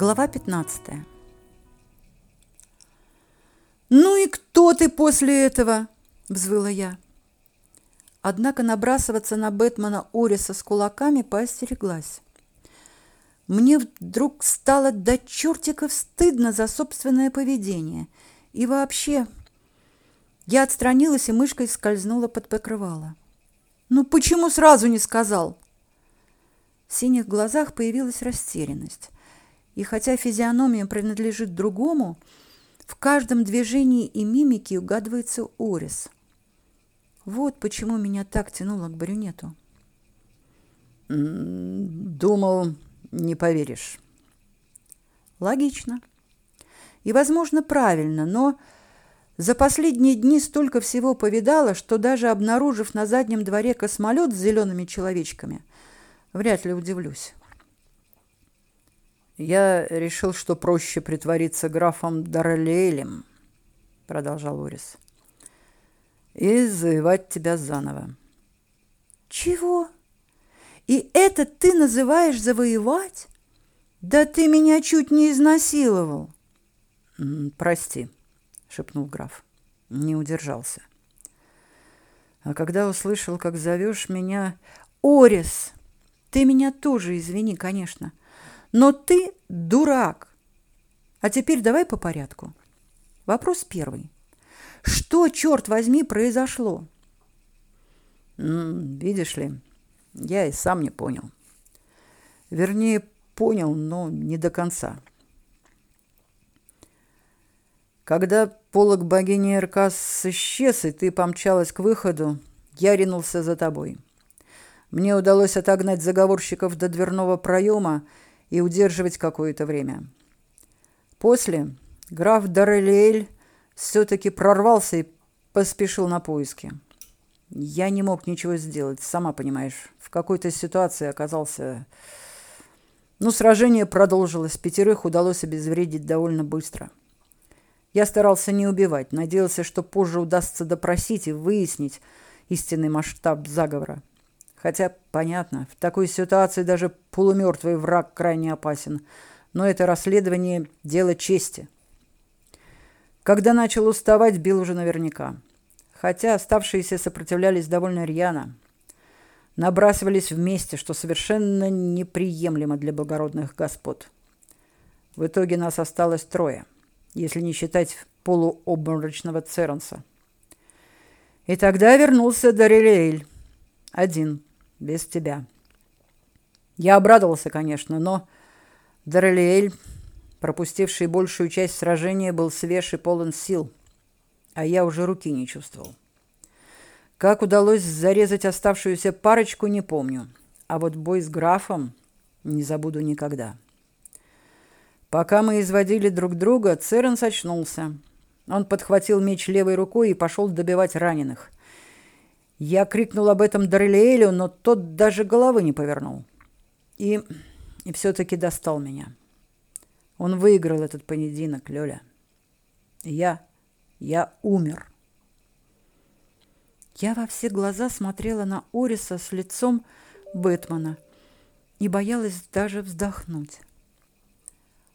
Глава 15. «Ну и кто ты после этого?» – взвыла я. Однако набрасываться на Бэтмена Ориса с кулаками поостереглась. Мне вдруг стало до чертиков стыдно за собственное поведение. И вообще, я отстранилась и мышкой скользнула под покрывало. «Ну почему сразу не сказал?» В синих глазах появилась растерянность. И хотя физиономия принадлежит другому, в каждом движении и мимике угадывается Орис. Вот почему меня так тянуло к брюнету. Думал, не поверишь. Логично. И, возможно, правильно, но за последние дни столько всего повидала, что даже обнаружив на заднем дворе космолет с зелеными человечками, вряд ли удивлюсь. Я решил, что проще притвориться графом Дарелелем, продолжал Орис. И завоевать тебя заново. Чего? И это ты называешь завоевать? Да ты меня чуть не изнасиловал. Прости, шепнул граф. Не удержался. А когда услышал, как зовешь меня, Орис, ты меня тоже извини, конечно. Но ты дурак. А теперь давай по порядку. Вопрос первый. Что, черт возьми, произошло? Видишь ли, я и сам не понял. Вернее, понял, но не до конца. Когда полог богини Эркас исчез, и ты помчалась к выходу, я ринулся за тобой. Мне удалось отогнать заговорщиков до дверного проема и удерживать какое-то время. После граф Дарелиэль все-таки прорвался и поспешил на поиски. Я не мог ничего сделать, сама понимаешь. В какой-то ситуации оказался... Ну, сражение продолжилось. Пятерых удалось обезвредить довольно быстро. Я старался не убивать, надеялся, что позже удастся допросить и выяснить истинный масштаб заговора. Хотя, понятно, в такой ситуации даже полумертвый враг крайне опасен. Но это расследование – дело чести. Когда начал уставать, бил уже наверняка. Хотя оставшиеся сопротивлялись довольно рьяно. Набрасывались вместе, что совершенно неприемлемо для благородных господ. В итоге нас осталось трое, если не считать полуобморочного Церенса. И тогда вернулся Дарилейль. Один – без тебя. Я обрадовался, конечно, но Дарелиэль, пропустивший большую часть сражения, был свеж и полон сил, а я уже руки не чувствовал. Как удалось зарезать оставшуюся парочку, не помню, а вот бой с графом не забуду никогда. Пока мы изводили друг друга, Церен очнулся. Он подхватил меч левой рукой и пошел добивать раненых – я крикнул об этом Дарелиэлю, но тот даже головы не повернул. И, и все-таки достал меня. Он выиграл этот поединок, Лёля. Я, я умер. Я во все глаза смотрела на Ориса с лицом Бэтмена и боялась даже вздохнуть.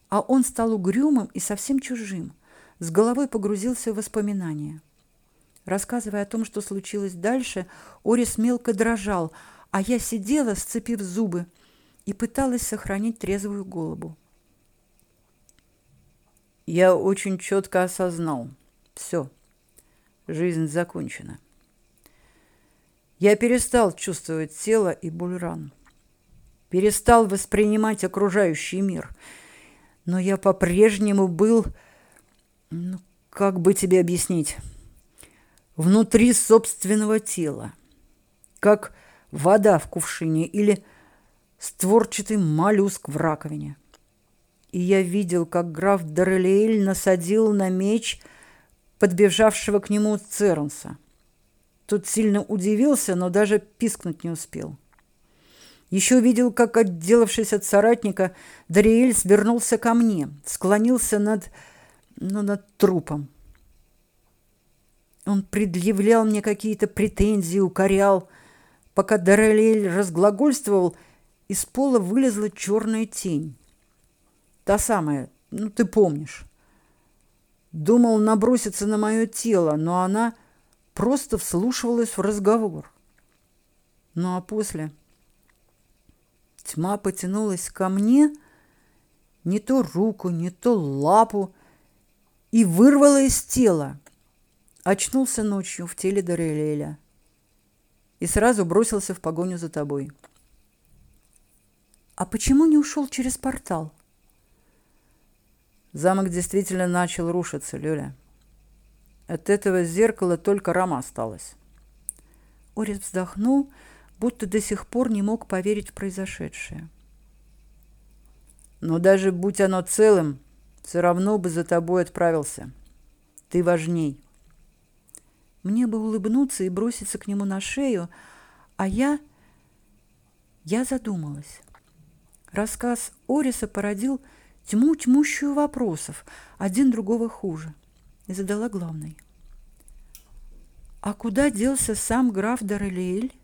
А он стал угрюмым и совсем чужим, с головой погрузился в воспоминания. Рассказывая о том, что случилось дальше, Орис мелко дрожал, а я сидела, сцепив зубы, и пыталась сохранить трезвую голову. Я очень четко осознал. Все. Жизнь закончена. Я перестал чувствовать тело и боль ран. Перестал воспринимать окружающий мир. Но я по-прежнему был... Ну, как бы тебе объяснить внутри собственного тела, как вода в кувшине или створчатый моллюск в раковине. И я видел, как граф Дорелиэль насадил на меч подбежавшего к нему Цернса. Тот сильно удивился, но даже пискнуть не успел. Еще видел, как, отделавшись от соратника, Дариэль свернулся ко мне, склонился над, ну, над трупом. Он предъявлял мне какие-то претензии, укорял. Пока Дарелель разглагольствовал, из пола вылезла черная тень. Та самая, ну ты помнишь. Думал наброситься на мое тело, но она просто вслушивалась в разговор. Ну а после тьма потянулась ко мне, не то руку, не то лапу, и вырвала из тела. Очнулся ночью в теле Дарелеля и сразу бросился в погоню за тобой. А почему не ушел через портал? Замок действительно начал рушиться, Люля. От этого зеркала только рама осталась. Орис вздохнул, будто до сих пор не мог поверить в произошедшее. Но даже будь оно целым, все равно бы за тобой отправился. Ты важней. Мне бы улыбнуться и броситься к нему на шею, а я... Я задумалась. Рассказ Ориса породил тьму тьмущую вопросов, один другого хуже, и задала главный. «А куда делся сам граф Дарелиэль?»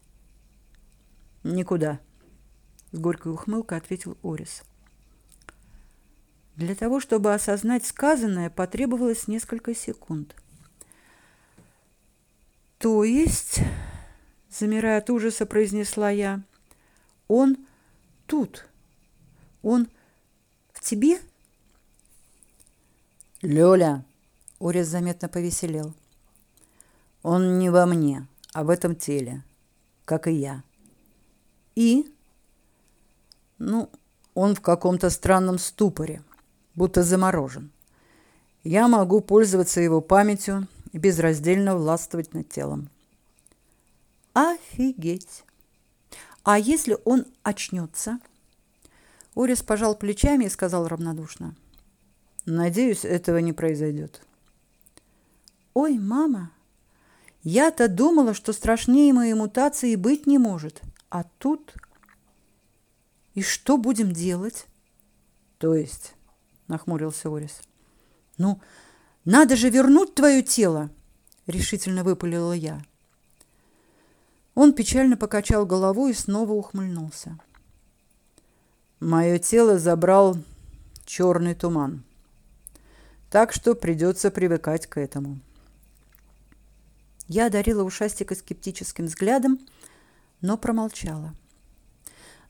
«Никуда», — с горькой ухмылкой ответил Орис. Для того, чтобы осознать сказанное, потребовалось несколько секунд. То есть, замирая от ужаса, произнесла я, он тут. Он в тебе? Лёля, Орис заметно повеселел. Он не во мне, а в этом теле, как и я. И? Ну, он в каком-то странном ступоре, будто заморожен. Я могу пользоваться его памятью и безраздельно властвовать над телом. Офигеть! А если он очнется? Орис пожал плечами и сказал равнодушно. Надеюсь, этого не произойдет. Ой, мама, я-то думала, что страшнее моей мутации быть не может. А тут... И что будем делать? То есть, нахмурился Орис. Ну, надо же вернуть твое тело, решительно выпалила я. Он печально покачал головой и снова ухмыльнулся. Мое тело забрал черный туман. Так что придется привыкать к этому. Я одарила ушастика скептическим взглядом, но промолчала.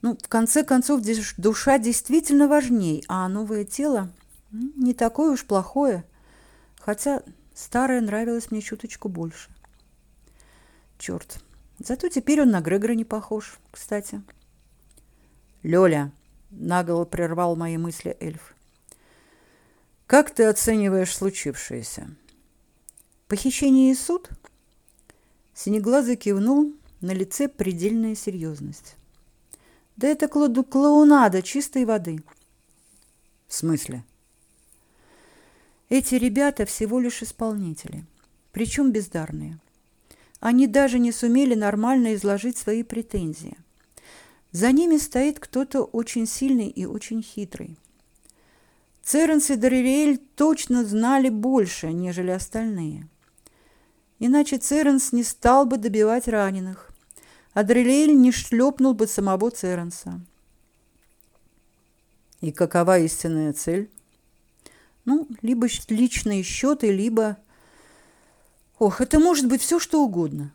Ну, в конце концов, душа действительно важней, а новое тело не такое уж плохое хотя старое нравилось мне чуточку больше. Черт, зато теперь он на Грегора не похож, кстати. Лёля, наголо прервал мои мысли эльф. Как ты оцениваешь случившееся? Похищение и суд? Синеглазый кивнул, на лице предельная серьезность. Да это клоунада чистой воды. В смысле? Эти ребята всего лишь исполнители, причем бездарные. Они даже не сумели нормально изложить свои претензии. За ними стоит кто-то очень сильный и очень хитрый. Церенс и Дариэль точно знали больше, нежели остальные. Иначе Церенс не стал бы добивать раненых, а Дариэль не шлепнул бы самого Церенса. И какова истинная цель? Ну, либо личные счеты, либо... Ох, это может быть все, что угодно.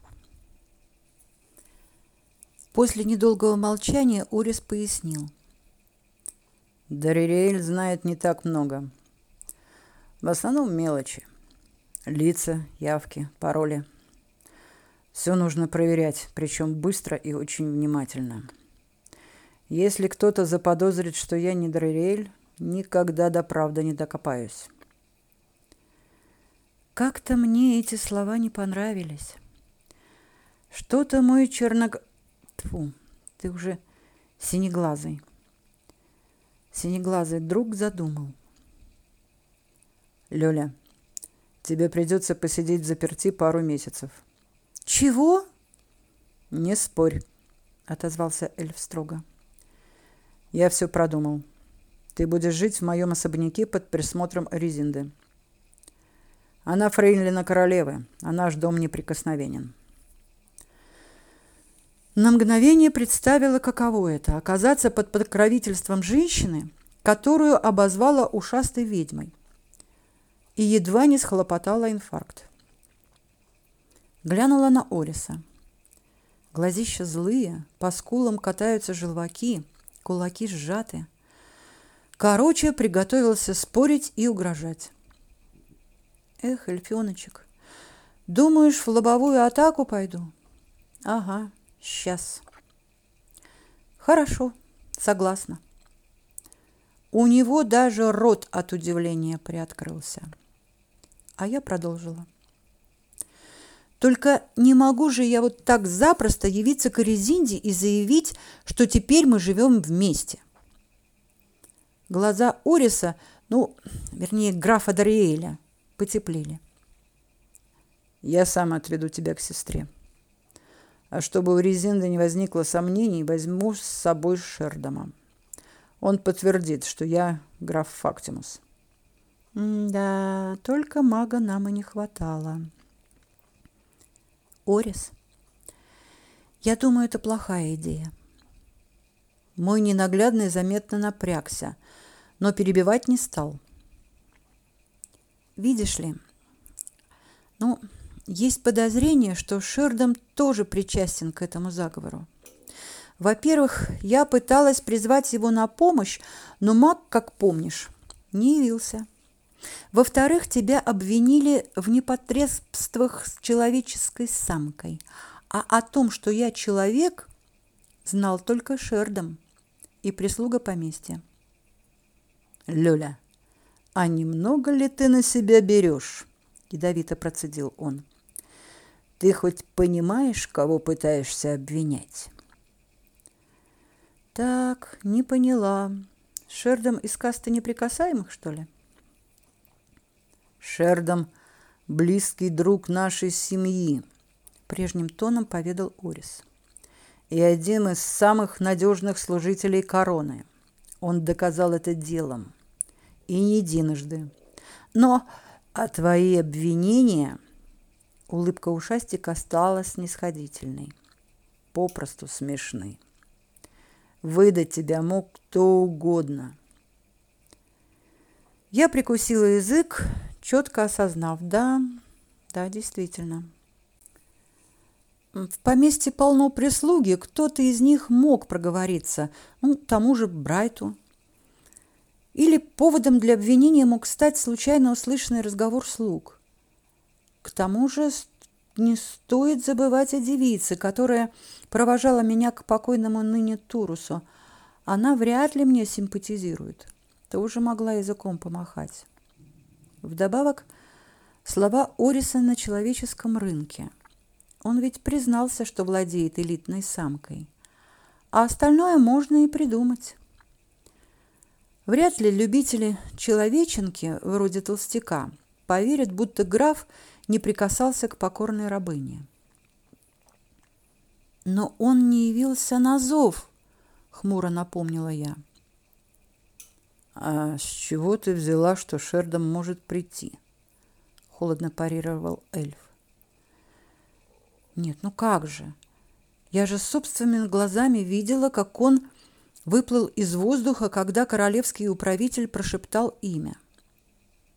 После недолгого молчания Орис пояснил. Дариэль знает не так много. В основном мелочи. Лица, явки, пароли. Все нужно проверять, причем быстро и очень внимательно. Если кто-то заподозрит, что я не Дариэль, Никогда до правды не докопаюсь. Как-то мне эти слова не понравились. Что-то мой черног... Тьфу, ты уже синеглазый. Синеглазый друг задумал. Лёля, тебе придется посидеть в заперти пару месяцев. Чего? Не спорь, отозвался эльф строго. Я все продумал. Ты будешь жить в моем особняке под присмотром Резинды. Она фрейлина королевы, а наш дом неприкосновенен. На мгновение представила, каково это – оказаться под покровительством женщины, которую обозвала ушастой ведьмой, и едва не схлопотала инфаркт. Глянула на Ориса. Глазища злые, по скулам катаются желваки, кулаки сжаты. Короче, приготовился спорить и угрожать. Эх, эльфёночек, думаешь, в лобовую атаку пойду? Ага, сейчас. Хорошо, согласна. У него даже рот от удивления приоткрылся. А я продолжила. Только не могу же я вот так запросто явиться к Резинде и заявить, что теперь мы живем вместе. Глаза Ориса, ну, вернее, графа Дариэля, потеплели. Я сам отведу тебя к сестре. А чтобы у Резинды не возникло сомнений, возьму с собой Шердома. Он подтвердит, что я граф Фактимус. да, только мага нам и не хватало. Орис, я думаю, это плохая идея. Мой ненаглядный заметно напрягся, но перебивать не стал. Видишь ли, ну, есть подозрение, что Шердом тоже причастен к этому заговору. Во-первых, я пыталась призвать его на помощь, но маг, как помнишь, не явился. Во-вторых, тебя обвинили в непотребствах с человеческой самкой. А о том, что я человек, знал только Шердом и прислуга поместья. «Люля, а немного ли ты на себя берешь?» – ядовито процедил он. «Ты хоть понимаешь, кого пытаешься обвинять?» «Так, не поняла. Шердом из касты неприкасаемых, что ли?» Шердом – близкий друг нашей семьи, прежним тоном поведал Орис. И один из самых надежных служителей короны. Он доказал это делом. И не единожды. Но а твои обвинения... Улыбка ушастика стала снисходительной. Попросту смешны. Выдать тебя мог кто угодно. Я прикусила язык четко осознав, да, да, действительно. В поместье полно прислуги, кто-то из них мог проговориться, ну, тому же Брайту. Или поводом для обвинения мог стать случайно услышанный разговор слуг. К тому же не стоит забывать о девице, которая провожала меня к покойному ныне Турусу. Она вряд ли мне симпатизирует. Тоже могла языком помахать. Вдобавок, слова Ориса на человеческом рынке. Он ведь признался, что владеет элитной самкой. А остальное можно и придумать. Вряд ли любители человеченки, вроде толстяка, поверят, будто граф не прикасался к покорной рабыне. Но он не явился на зов, хмуро напомнила я. «А с чего ты взяла, что Шердом может прийти?» — холодно парировал эльф. «Нет, ну как же? Я же собственными глазами видела, как он выплыл из воздуха, когда королевский управитель прошептал имя.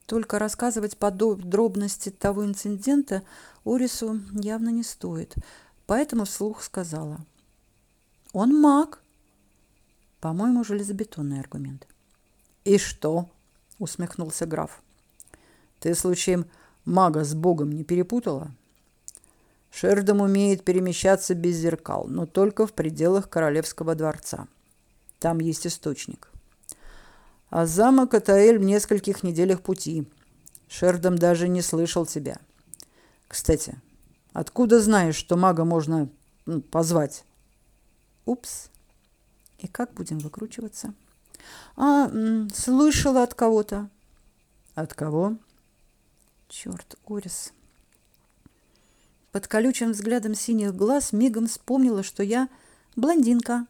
Только рассказывать подробности того инцидента Орису явно не стоит, поэтому вслух сказала. «Он маг!» По-моему, железобетонный аргумент. «И что?» – усмехнулся граф. «Ты случаем мага с богом не перепутала?» Шердом умеет перемещаться без зеркал, но только в пределах королевского дворца. Там есть источник. А замок Атаэль в нескольких неделях пути. Шердом даже не слышал тебя. Кстати, откуда знаешь, что мага можно ну, позвать? Упс. И как будем выкручиваться? А, слышала от кого-то. От кого? Черт, Орис. Под колючим взглядом синих глаз мигом вспомнила, что я блондинка.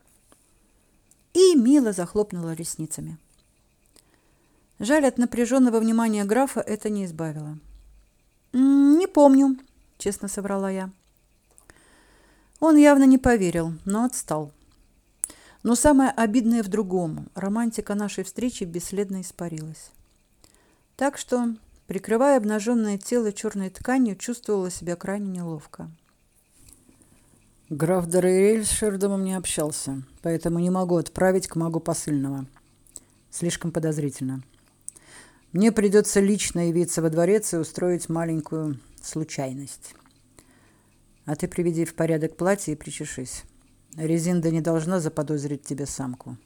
И мило захлопнула ресницами. Жаль, от напряженного внимания графа это не избавило. «Не помню», — честно соврала я. Он явно не поверил, но отстал. Но самое обидное в другом. Романтика нашей встречи бесследно испарилась. Так что, прикрывая обнаженное тело черной тканью, чувствовала себя крайне неловко. Граф Дорейрель с Шердомом не общался, поэтому не могу отправить к магу посыльного. Слишком подозрительно. Мне придется лично явиться во дворец и устроить маленькую случайность. А ты приведи в порядок платье и причешись. Резинда не должна заподозрить тебе самку.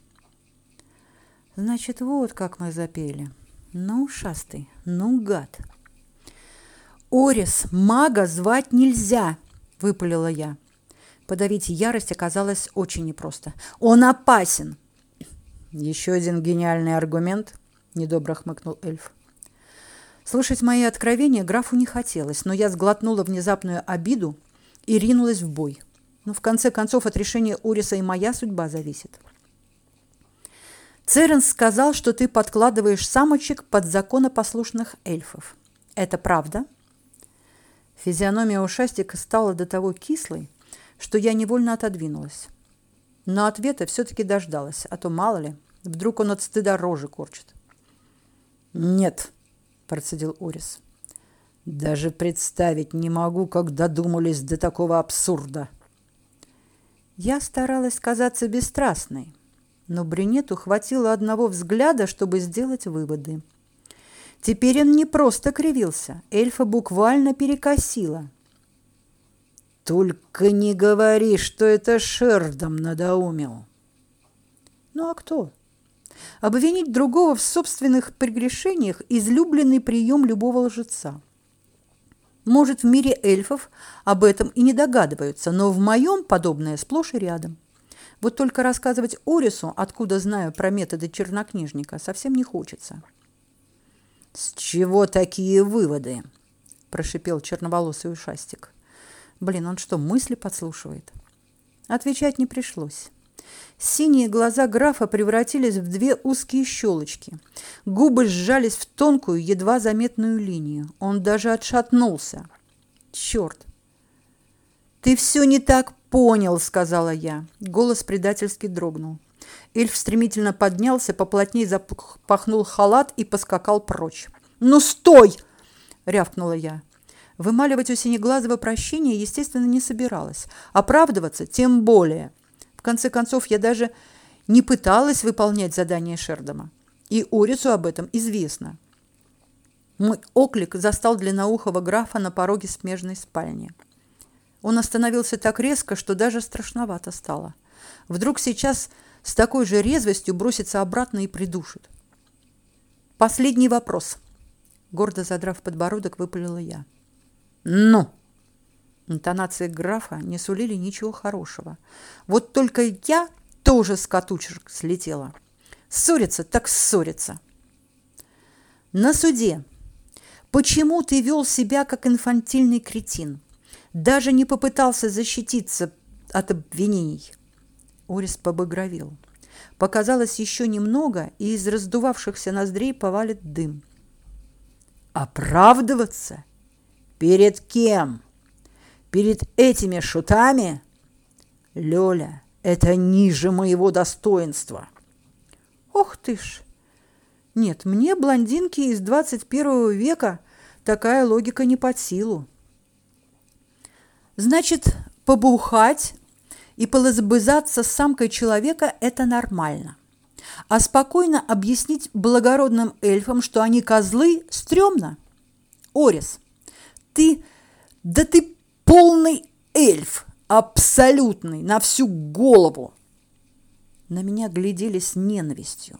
Значит, вот как мы запели. Ну, шастый, ну, гад. Орис, мага звать нельзя, выпалила я. Подавить ярость оказалось очень непросто. Он опасен. Еще один гениальный аргумент, недобро хмыкнул эльф. Слушать мои откровения графу не хотелось, но я сглотнула внезапную обиду и ринулась в бой. Но в конце концов от решения Уриса и моя судьба зависит. Церенс сказал, что ты подкладываешь самочек под законопослушных эльфов. Это правда? Физиономия ушастика стала до того кислой, что я невольно отодвинулась. Но ответа все-таки дождалась, а то, мало ли, вдруг он от стыда рожи корчит. «Нет», – процедил Орис. «Даже представить не могу, как додумались до такого абсурда». Я старалась казаться бесстрастной, но брюнету хватило одного взгляда, чтобы сделать выводы. Теперь он не просто кривился, эльфа буквально перекосило. «Только не говори, что это Шердом надоумил». «Ну а кто?» Обвинить другого в собственных прегрешениях – излюбленный прием любого лжеца. Может, в мире эльфов об этом и не догадываются, но в моем подобное сплошь и рядом. Вот только рассказывать Орису, откуда знаю про методы чернокнижника, совсем не хочется. «С чего такие выводы?» – прошипел черноволосый ушастик. «Блин, он что, мысли подслушивает?» Отвечать не пришлось. Синие глаза графа превратились в две узкие щелочки. Губы сжались в тонкую, едва заметную линию. Он даже отшатнулся. Черт! «Ты все не так понял», — сказала я. Голос предательски дрогнул. Эльф стремительно поднялся, поплотнее запахнул халат и поскакал прочь. «Ну, стой!» — рявкнула я. Вымаливать у Синеглазого прощения, естественно, не собиралась. Оправдываться тем более — конце концов, я даже не пыталась выполнять задание Шердома. И Орису об этом известно. Мой оклик застал длинноухого графа на пороге смежной спальни. Он остановился так резко, что даже страшновато стало. Вдруг сейчас с такой же резвостью бросится обратно и придушит. Последний вопрос. Гордо задрав подбородок, выпалила я. «Ну!» Интонации графа не сулили ничего хорошего. Вот только я тоже с катушек слетела. Ссориться так ссориться. На суде. Почему ты вел себя как инфантильный кретин? Даже не попытался защититься от обвинений. Орис побагровел. Показалось еще немного, и из раздувавшихся ноздрей повалит дым. Оправдываться? Перед кем? перед этими шутами, Лёля, это ниже моего достоинства. Ох ты ж! Нет, мне, блондинки из 21 века, такая логика не под силу. Значит, побухать и полазбызаться с самкой человека – это нормально. А спокойно объяснить благородным эльфам, что они козлы – стрёмно. Орис, ты, да ты полный эльф, абсолютный, на всю голову. На меня глядели с ненавистью.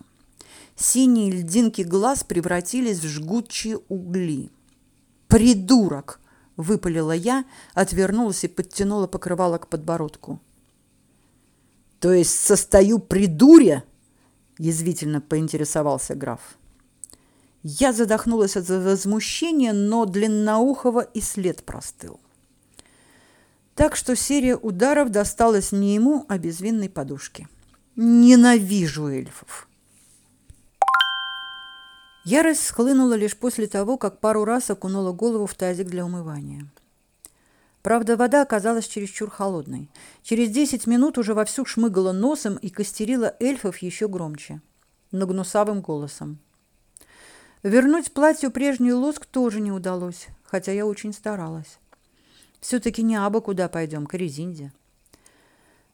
Синие льдинки глаз превратились в жгучие угли. «Придурок!» – выпалила я, отвернулась и подтянула покрывало к подбородку. «То есть состою при дуре?» – язвительно поинтересовался граф. Я задохнулась от возмущения, но длинноухого и след простыл. Так что серия ударов досталась не ему, а безвинной подушке. Ненавижу эльфов. Ярость схлынула лишь после того, как пару раз окунула голову в тазик для умывания. Правда, вода оказалась чересчур холодной. Через десять минут уже вовсю шмыгала носом и костерила эльфов еще громче, но гнусавым голосом. Вернуть платью прежний лоск тоже не удалось, хотя я очень старалась. Все-таки не абы куда пойдем, к Резинде.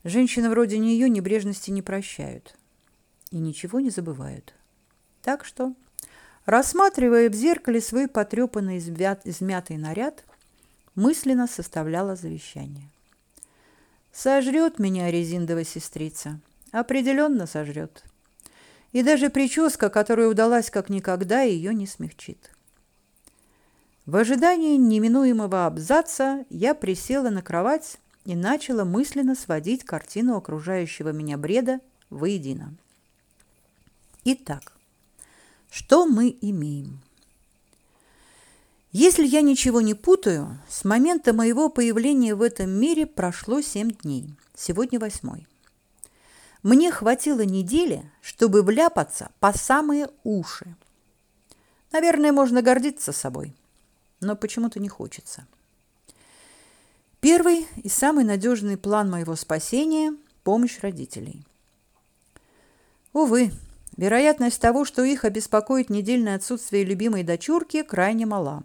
Женщины вроде нее небрежности не прощают и ничего не забывают. Так что, рассматривая в зеркале свой потрепанный измятый наряд, мысленно составляла завещание. Сожрет меня резиндовая сестрица. Определенно сожрет. И даже прическа, которая удалась как никогда, ее не смягчит. В ожидании неминуемого абзаца я присела на кровать и начала мысленно сводить картину окружающего меня бреда воедино. Итак, что мы имеем? Если я ничего не путаю, с момента моего появления в этом мире прошло семь дней. Сегодня восьмой. Мне хватило недели, чтобы вляпаться по самые уши. Наверное, можно гордиться собой, но почему-то не хочется. Первый и самый надежный план моего спасения – помощь родителей. Увы, вероятность того, что их обеспокоит недельное отсутствие любимой дочурки, крайне мала.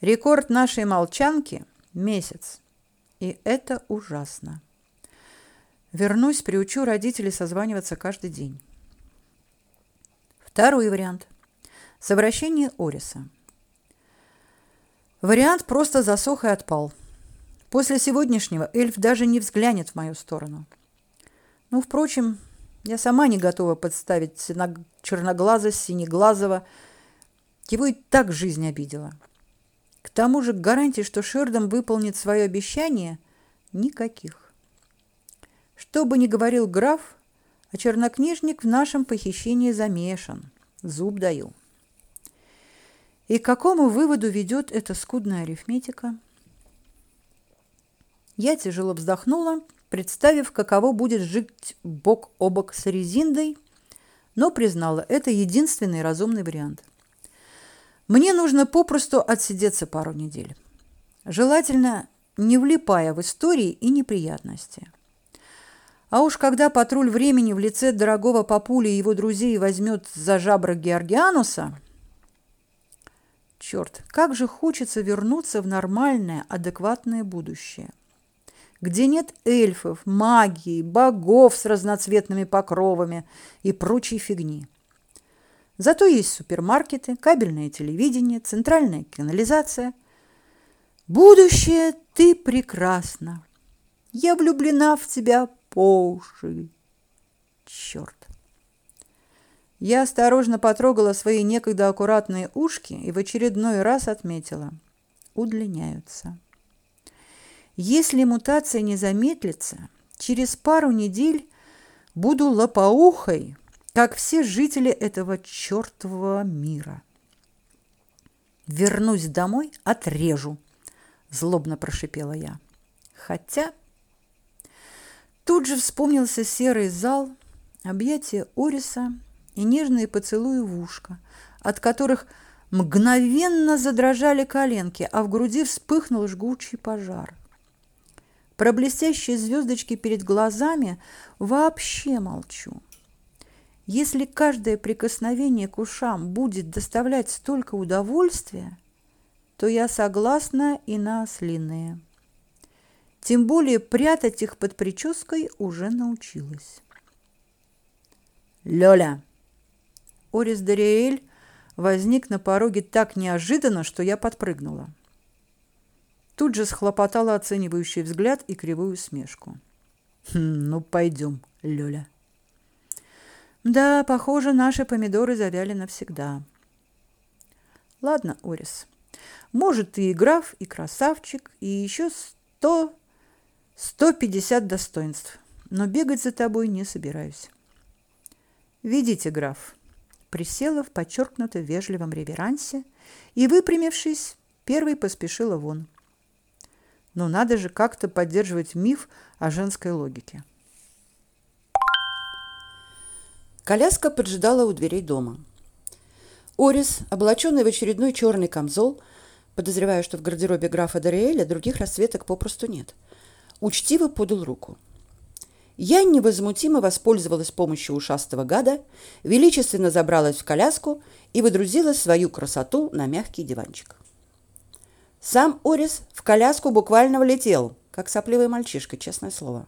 Рекорд нашей молчанки – месяц. И это ужасно. Вернусь, приучу родителей созваниваться каждый день. Второй вариант. Совращение Ориса. Вариант просто засох и отпал. После сегодняшнего эльф даже не взглянет в мою сторону. Ну, впрочем, я сама не готова подставить черноглаза синеглазого. Его и так жизнь обидела. К тому же гарантий, что Шердом выполнит свое обещание, никаких. Что бы ни говорил граф, а чернокнижник в нашем похищении замешан. Зуб даю. И к какому выводу ведет эта скудная арифметика? Я тяжело вздохнула, представив, каково будет жить бок о бок с Резиндой, но признала, это единственный разумный вариант. Мне нужно попросту отсидеться пару недель. Желательно не влипая в истории и неприятности. А уж когда патруль времени в лице дорогого папули и его друзей возьмет за жабры Георгиануса... Черт, как же хочется вернуться в нормальное, адекватное будущее, где нет эльфов, магии, богов с разноцветными покровами и прочей фигни. Зато есть супермаркеты, кабельное телевидение, центральная канализация. Будущее ты прекрасна. Я влюблена в тебя по уши. Черт. Я осторожно потрогала свои некогда аккуратные ушки и в очередной раз отметила. Удлиняются. Если мутация не замедлится, через пару недель буду лопоухой – как все жители этого чертового мира. Вернусь домой, отрежу, злобно прошипела я. Хотя тут же вспомнился серый зал, объятия Ориса и нежные поцелуи в ушко, от которых мгновенно задрожали коленки, а в груди вспыхнул жгучий пожар. Про блестящие звездочки перед глазами вообще молчу. Если каждое прикосновение к ушам будет доставлять столько удовольствия, то я согласна и на ослиные. Тем более прятать их под прической уже научилась. «Лёля!» Орис Дариэль возник на пороге так неожиданно, что я подпрыгнула. Тут же схлопотала оценивающий взгляд и кривую усмешку. «Хм, «Ну, пойдем, Лёля». Да, похоже, наши помидоры завяли навсегда. Ладно, Орис. Может, ты и граф, и красавчик, и еще сто... сто пятьдесят достоинств. Но бегать за тобой не собираюсь. Видите, граф. Присела в подчеркнуто вежливом реверансе и, выпрямившись, первой поспешила вон. Но надо же как-то поддерживать миф о женской логике. Коляска поджидала у дверей дома. Орис, облаченный в очередной черный камзол, подозревая, что в гардеробе графа Дориэля других расцветок попросту нет. Учтиво подал руку. Я невозмутимо воспользовалась помощью ушастого гада, величественно забралась в коляску и выдрузила свою красоту на мягкий диванчик. Сам Орис в коляску буквально влетел, как сопливый мальчишка, честное слово.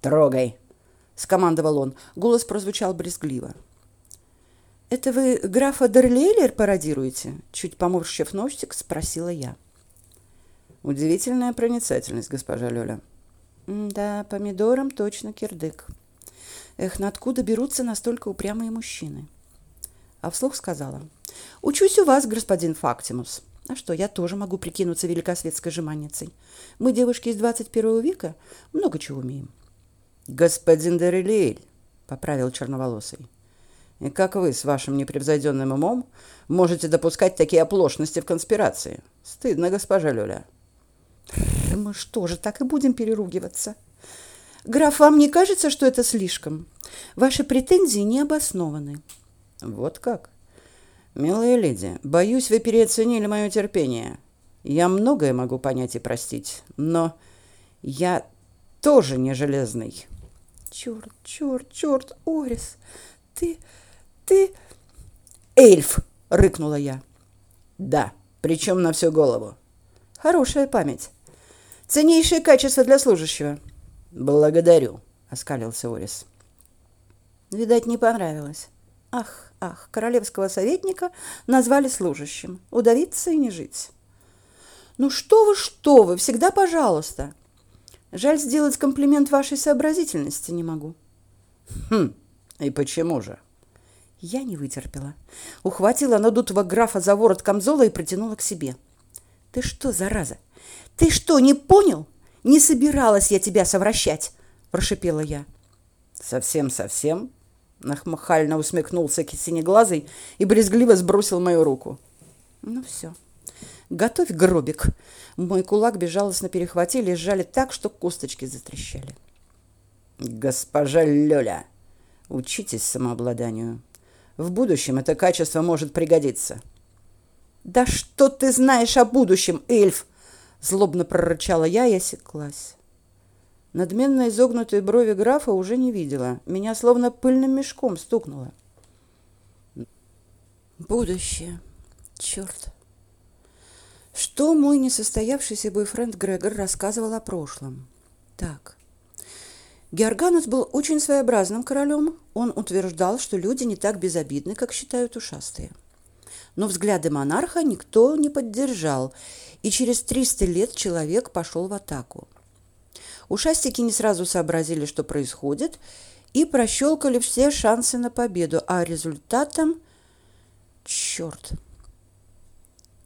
«Трогай!» — скомандовал он. Голос прозвучал брезгливо. «Это вы графа Дерлейлер пародируете?» Чуть поморщив носик, спросила я. «Удивительная проницательность, госпожа Лёля». Да, помидорам точно кирдык. Эх, на откуда берутся настолько упрямые мужчины? А вслух сказала. Учусь у вас, господин Фактимус. А что, я тоже могу прикинуться великосветской жеманницей. Мы, девушки из 21 века, много чего умеем. Господин Дерелиэль, поправил черноволосый. И как вы с вашим непревзойденным умом можете допускать такие оплошности в конспирации? Стыдно, госпожа Лёля. Мы что же, так и будем переругиваться? Граф, вам не кажется, что это слишком? Ваши претензии не обоснованы. Вот как? Милая леди, боюсь, вы переоценили мое терпение. Я многое могу понять и простить, но я тоже не железный. Черт, черт, черт, Орис, ты, ты... Эльф, рыкнула я. Да, причем на всю голову. Хорошая память. Ценнейшее качество для служащего. Благодарю, оскалился Орис. Видать, не понравилось. Ах, ах, королевского советника назвали служащим. Удавиться и не жить. Ну что вы, что вы, всегда пожалуйста. Жаль, сделать комплимент вашей сообразительности не могу. Хм, и почему же? Я не вытерпела. Ухватила надутого графа за ворот камзола и протянула к себе. Ты что, зараза, ты что, не понял? Не собиралась я тебя совращать, прошипела я. Совсем-совсем? Нахмахально усмехнулся синеглазый и брезгливо сбросил мою руку. Ну все. Готовь гробик. Мой кулак безжалостно перехватили и сжали так, что косточки затрещали. Госпожа Лёля, учитесь самообладанию. В будущем это качество может пригодиться. Да что ты знаешь о будущем, эльф? Злобно прорычала я и осеклась. Надменно изогнутые брови графа уже не видела. Меня словно пыльным мешком стукнуло. Будущее. Черт. Что мой несостоявшийся бойфренд Грегор рассказывал о прошлом? Так. Георганус был очень своеобразным королем. Он утверждал, что люди не так безобидны, как считают ушастые. Но взгляды монарха никто не поддержал, и через 300 лет человек пошел в атаку. Ушастики не сразу сообразили, что происходит, и прощелкали все шансы на победу, а результатом... Черт!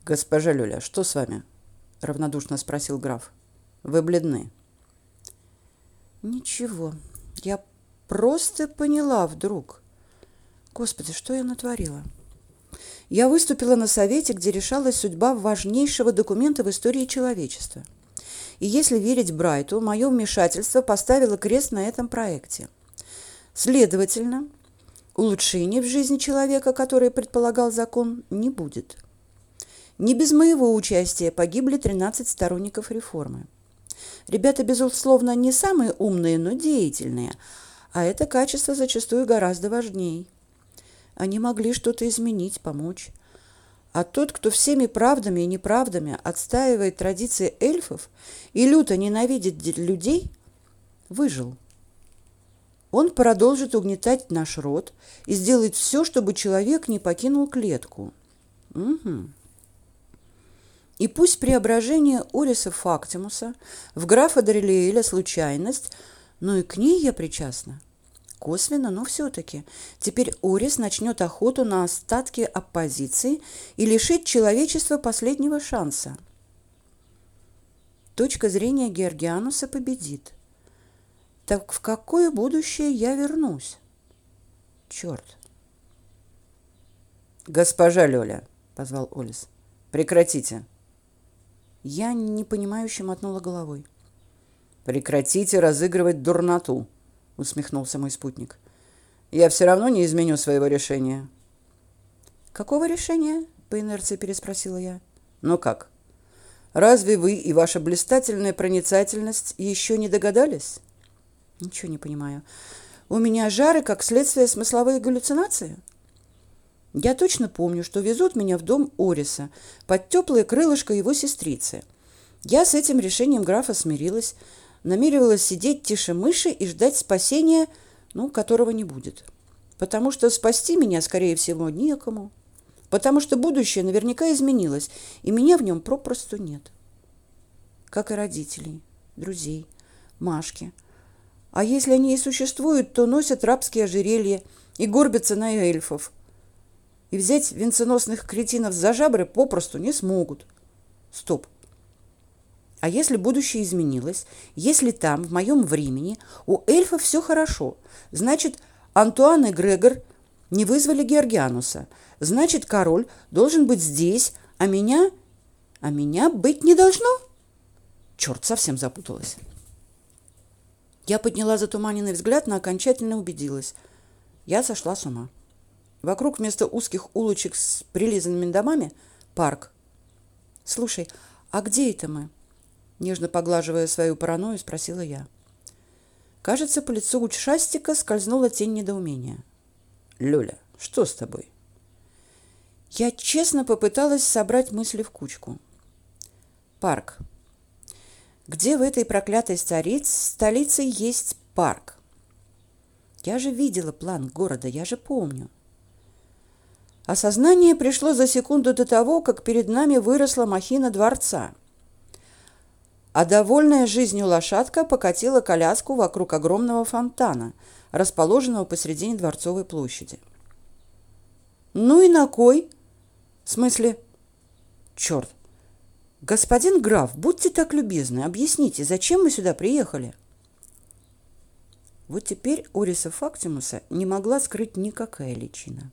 «Госпожа Люля, что с вами?» — равнодушно спросил граф. «Вы бледны». «Ничего, я просто поняла вдруг. Господи, что я натворила?» я выступила на совете, где решалась судьба важнейшего документа в истории человечества. И если верить Брайту, мое вмешательство поставило крест на этом проекте. Следовательно, улучшений в жизни человека, который предполагал закон, не будет. Не без моего участия погибли 13 сторонников реформы. Ребята, безусловно, не самые умные, но деятельные, а это качество зачастую гораздо важнее. Они могли что-то изменить, помочь. А тот, кто всеми правдами и неправдами отстаивает традиции эльфов и люто ненавидит людей, выжил. Он продолжит угнетать наш род и сделает все, чтобы человек не покинул клетку. Угу. И пусть преображение Ориса Фактимуса в графа Дорелиэля случайность, но и к ней я причастна. Косвенно, но все-таки. Теперь Орис начнет охоту на остатки оппозиции и лишит человечества последнего шанса. Точка зрения Георгиануса победит. Так в какое будущее я вернусь? Черт. «Госпожа Лёля», — позвал Олис, — «прекратите». Я непонимающе мотнула головой. «Прекратите разыгрывать дурноту», усмехнулся мой спутник. Я все равно не изменю своего решения. Какого решения? по инерции переспросила я. Ну как? Разве вы и ваша блистательная проницательность еще не догадались? Ничего не понимаю. У меня жары, как следствие смысловые галлюцинации? Я точно помню, что везут меня в дом Ориса под теплое крылышко его сестрицы. Я с этим решением графа смирилась, намеревалась сидеть тише мыши и ждать спасения, ну, которого не будет. Потому что спасти меня, скорее всего, некому. Потому что будущее наверняка изменилось, и меня в нем попросту нет. Как и родителей, друзей, Машки – а если они и существуют, то носят рабские ожерелья и горбятся на эльфов. И взять венценосных кретинов за жабры попросту не смогут. Стоп. А если будущее изменилось, если там, в моем времени, у эльфов все хорошо, значит, Антуан и Грегор не вызвали Георгиануса, значит, король должен быть здесь, а меня... А меня быть не должно? Черт, совсем запуталась. Я подняла затуманенный взгляд, но окончательно убедилась. Я сошла с ума. Вокруг вместо узких улочек с прилизанными домами – парк. «Слушай, а где это мы?» Нежно поглаживая свою паранойю, спросила я. Кажется, по лицу участика скользнула тень недоумения. «Люля, что с тобой?» Я честно попыталась собрать мысли в кучку. «Парк. Где в этой проклятой столице, столице есть парк? Я же видела план города, я же помню. Осознание пришло за секунду до того, как перед нами выросла махина дворца. А довольная жизнью лошадка покатила коляску вокруг огромного фонтана, расположенного посредине Дворцовой площади. «Ну и на кой?» «В смысле?» «Черт, «Господин граф, будьте так любезны, объясните, зачем мы сюда приехали?» Вот теперь Ориса Фактимуса не могла скрыть никакая личина.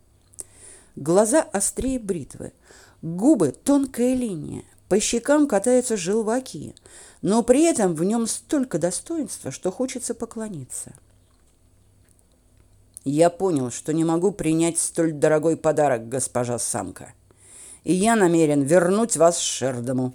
Глаза острее бритвы, губы – тонкая линия, по щекам катаются желваки, но при этом в нем столько достоинства, что хочется поклониться. «Я понял, что не могу принять столь дорогой подарок, госпожа самка, и я намерен вернуть вас Шердому»,